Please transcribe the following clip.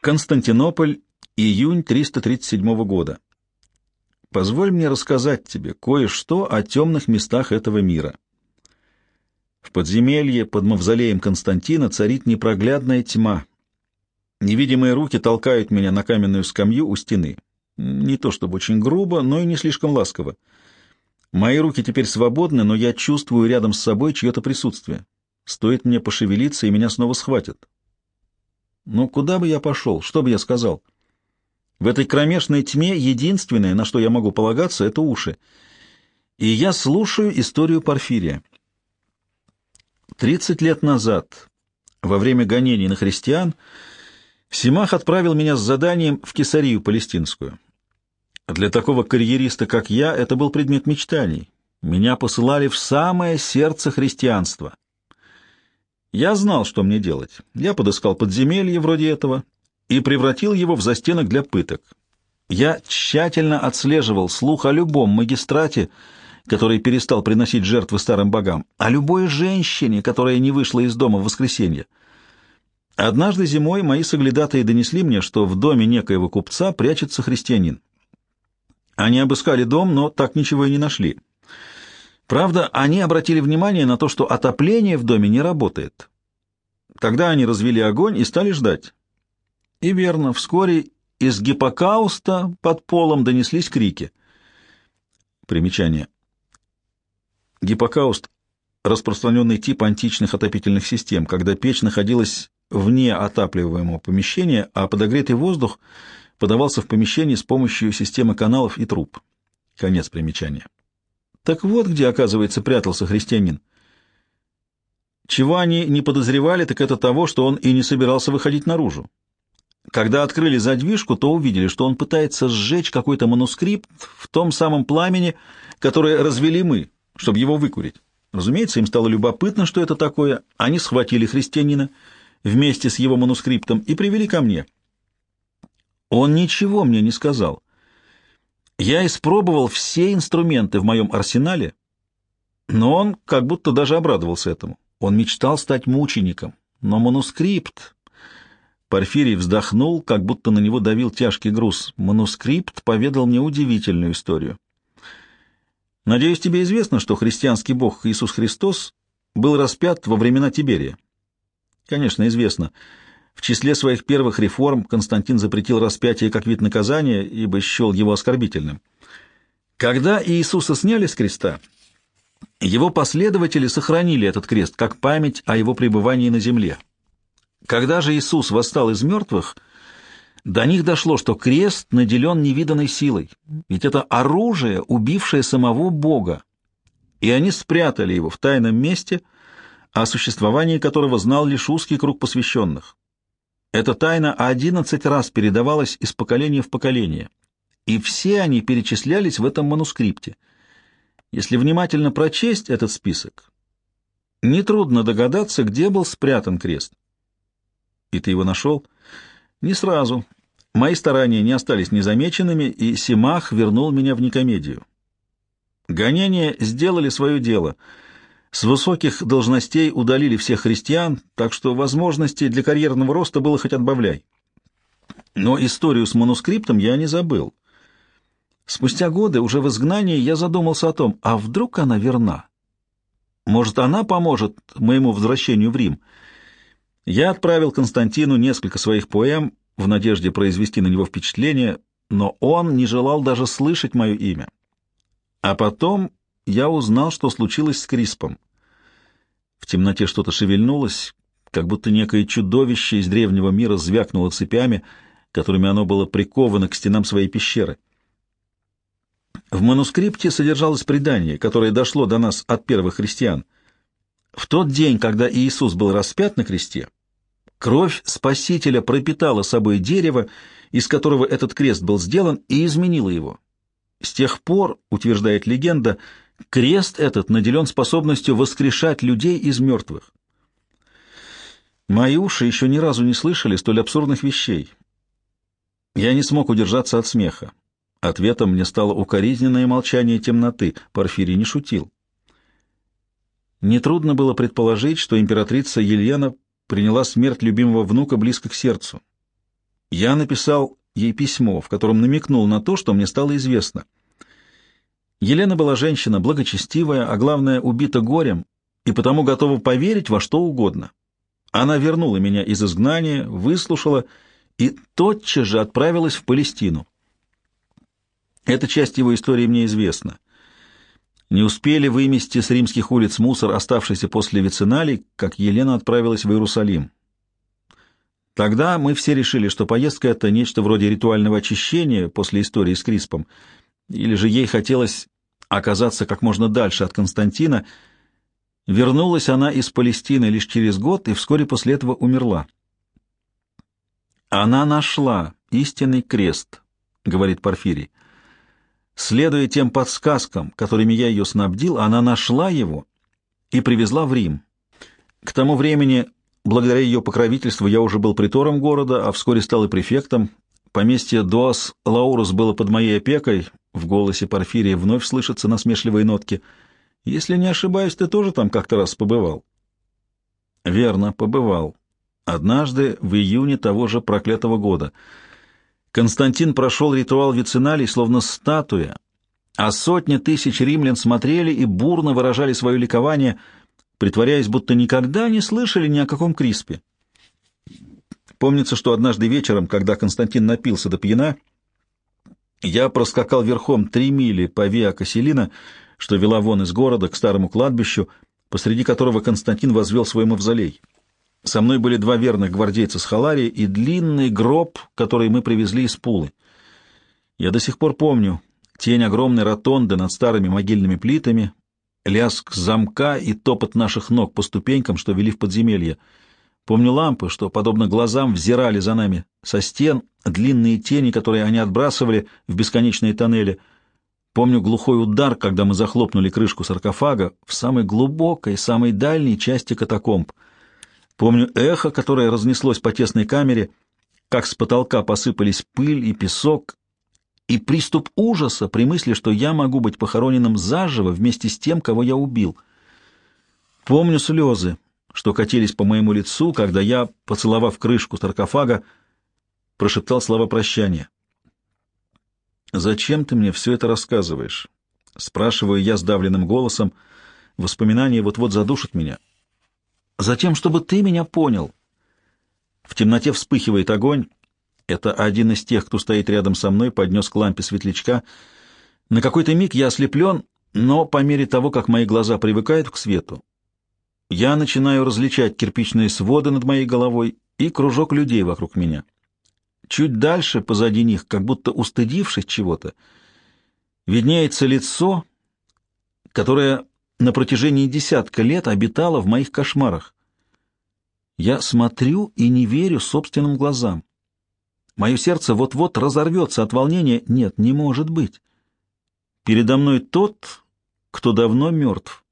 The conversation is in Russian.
Константинополь, июнь 337 года. Позволь мне рассказать тебе кое-что о темных местах этого мира. В подземелье под мавзолеем Константина царит непроглядная тьма. Невидимые руки толкают меня на каменную скамью у стены. Не то чтобы очень грубо, но и не слишком ласково. Мои руки теперь свободны, но я чувствую рядом с собой чье-то присутствие. Стоит мне пошевелиться, и меня снова схватят. Но куда бы я пошел? Что бы я сказал? В этой кромешной тьме единственное, на что я могу полагаться, — это уши. И я слушаю историю Порфирия. Тридцать лет назад, во время гонений на христиан, Симах отправил меня с заданием в Кесарию Палестинскую. Для такого карьериста, как я, это был предмет мечтаний. Меня посылали в самое сердце христианства. Я знал, что мне делать. Я подыскал подземелье вроде этого и превратил его в застенок для пыток. Я тщательно отслеживал слух о любом магистрате, который перестал приносить жертвы старым богам, о любой женщине, которая не вышла из дома в воскресенье. Однажды зимой мои соглядатые донесли мне, что в доме некоего купца прячется христианин. Они обыскали дом, но так ничего и не нашли. Правда, они обратили внимание на то, что отопление в доме не работает. Тогда они развели огонь и стали ждать. И верно, вскоре из гиппокауста под полом донеслись крики. Примечание. Гиппокауст — распространенный тип античных отопительных систем, когда печь находилась вне отапливаемого помещения, а подогретый воздух подавался в помещении с помощью системы каналов и труб. Конец примечания. Так вот где, оказывается, прятался христианин. Чего они не подозревали, так это того, что он и не собирался выходить наружу. Когда открыли задвижку, то увидели, что он пытается сжечь какой-то манускрипт в том самом пламени, которое развели мы, чтобы его выкурить. Разумеется, им стало любопытно, что это такое. Они схватили христианина вместе с его манускриптом и привели ко мне. Он ничего мне не сказал. Я испробовал все инструменты в моем арсенале, но он как будто даже обрадовался этому. Он мечтал стать мучеником, но манускрипт... Порфирий вздохнул, как будто на него давил тяжкий груз. Манускрипт поведал мне удивительную историю. Надеюсь, тебе известно, что христианский бог Иисус Христос был распят во времена Тиберия. Конечно, известно. В числе своих первых реформ Константин запретил распятие как вид наказания, ибо счел его оскорбительным. Когда Иисуса сняли с креста, его последователи сохранили этот крест как память о его пребывании на земле. Когда же Иисус восстал из мертвых, до них дошло, что крест наделен невиданной силой, ведь это оружие, убившее самого Бога, и они спрятали его в тайном месте, о существовании которого знал лишь узкий круг посвященных. Эта тайна одиннадцать раз передавалась из поколения в поколение, и все они перечислялись в этом манускрипте. Если внимательно прочесть этот список, нетрудно догадаться, где был спрятан крест. И ты его нашел? Не сразу. Мои старания не остались незамеченными, и Симах вернул меня в Никомедию. Гонения сделали свое дело — с высоких должностей удалили всех христиан, так что возможностей для карьерного роста было хоть отбавляй. Но историю с манускриптом я не забыл. Спустя годы, уже в изгнании, я задумался о том, а вдруг она верна? Может, она поможет моему возвращению в Рим? Я отправил Константину несколько своих поэм в надежде произвести на него впечатление, но он не желал даже слышать мое имя. А потом я узнал, что случилось с Криспом. В темноте что-то шевельнулось, как будто некое чудовище из древнего мира звякнуло цепями, которыми оно было приковано к стенам своей пещеры. В манускрипте содержалось предание, которое дошло до нас от первых христиан. В тот день, когда Иисус был распят на кресте, кровь Спасителя пропитала собой дерево, из которого этот крест был сделан, и изменила его. С тех пор, утверждает легенда, Крест этот наделен способностью воскрешать людей из мертвых. Мои уши еще ни разу не слышали столь абсурдных вещей. Я не смог удержаться от смеха. Ответом мне стало укоризненное молчание темноты. Порфирий не шутил. Нетрудно было предположить, что императрица Елена приняла смерть любимого внука близко к сердцу. Я написал ей письмо, в котором намекнул на то, что мне стало известно. Елена была женщина благочестивая, а главное, убита горем, и потому готова поверить во что угодно. Она вернула меня из изгнания, выслушала и тотчас же отправилась в Палестину. Эта часть его истории мне известна. Не успели вымести с римских улиц мусор, оставшийся после Вициналий, как Елена отправилась в Иерусалим. Тогда мы все решили, что поездка — это нечто вроде ритуального очищения после истории с Криспом, или же ей хотелось оказаться как можно дальше от Константина. Вернулась она из Палестины лишь через год и вскоре после этого умерла. «Она нашла истинный крест», — говорит Порфирий. Следуя тем подсказкам, которыми я ее снабдил, она нашла его и привезла в Рим. К тому времени Благодаря ее покровительству я уже был притором города, а вскоре стал и префектом. Поместье Дуас Лаурус было под моей опекой. В голосе Порфирия вновь слышатся насмешливые нотки. Если не ошибаюсь, ты тоже там как-то раз побывал? Верно, побывал. Однажды в июне того же проклятого года. Константин прошел ритуал вициналий, словно статуя, а сотни тысяч римлян смотрели и бурно выражали свое ликование — притворяясь, будто никогда не слышали ни о каком Криспе. Помнится, что однажды вечером, когда Константин напился до пьяна, я проскакал верхом три мили по Виа Каселина, что вела вон из города к старому кладбищу, посреди которого Константин возвел свой мавзолей. Со мной были два верных гвардейца с Халарии и длинный гроб, который мы привезли из Пулы. Я до сих пор помню тень огромной ротонды над старыми могильными плитами, лязг замка и топот наших ног по ступенькам, что вели в подземелье. Помню лампы, что, подобно глазам, взирали за нами со стен, длинные тени, которые они отбрасывали в бесконечные тоннели. Помню глухой удар, когда мы захлопнули крышку саркофага в самой глубокой, самой дальней части катакомб. Помню эхо, которое разнеслось по тесной камере, как с потолка посыпались пыль и песок, и приступ ужаса при мысли, что я могу быть похороненным заживо вместе с тем, кого я убил. Помню слезы, что катились по моему лицу, когда я, поцеловав крышку саркофага, прошептал слова прощания. «Зачем ты мне все это рассказываешь?» — спрашиваю я сдавленным голосом. Воспоминания вот-вот задушат меня. «Затем, чтобы ты меня понял». В темноте вспыхивает огонь, это один из тех, кто стоит рядом со мной, поднес к лампе светлячка. На какой-то миг я ослеплен, но по мере того, как мои глаза привыкают к свету, я начинаю различать кирпичные своды над моей головой и кружок людей вокруг меня. Чуть дальше, позади них, как будто устыдившись чего-то, виднеется лицо, которое на протяжении десятка лет обитало в моих кошмарах. Я смотрю и не верю собственным глазам. Мое сердце вот-вот разорвется от волнения. Нет, не может быть. Передо мной тот, кто давно мертв.